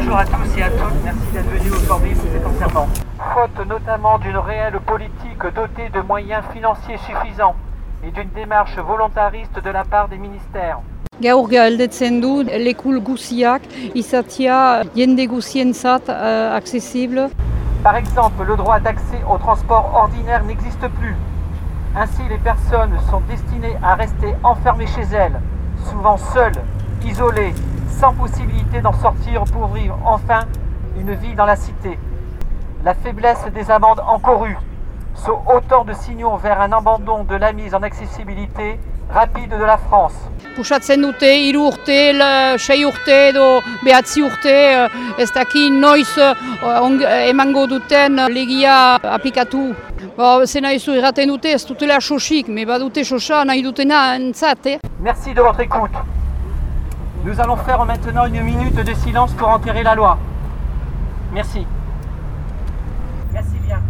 Bonjour à tous et à toutes, merci d'être venus aujourd'hui pour cet enterrement. Faute notamment d'une réelle politique dotée de moyens financiers suffisants et d'une démarche volontariste de la part des ministères. Gaur galdetzen du lekul guziak izatia jende guzientzat uh, accessible. Par exemple, le droit d'accès au transport ordinaire n'existe plus. Ainsi, les personnes sont destinées à rester enfermées chez elles, souvent seules, isolées, sans possibilité d'en sortir pour vivre enfin une vie dans la cité. La faiblesse des amendes encourues sont autant de signaux vers un abandon de la mise en accessibilité rapide de la France. Pusatzen dute hiru urte, sei urte edo behatzi urte, ez daki noiz on, emango duten legia aplikatu. Ba, zena izu irraten dute, ez dutela sosik, me badute sosa nahi dutena entzat. Eh? Merci de votre écoute. Nous allons faire maintenant une minute de silence pour enterrer la loi. Merci. Merci bien.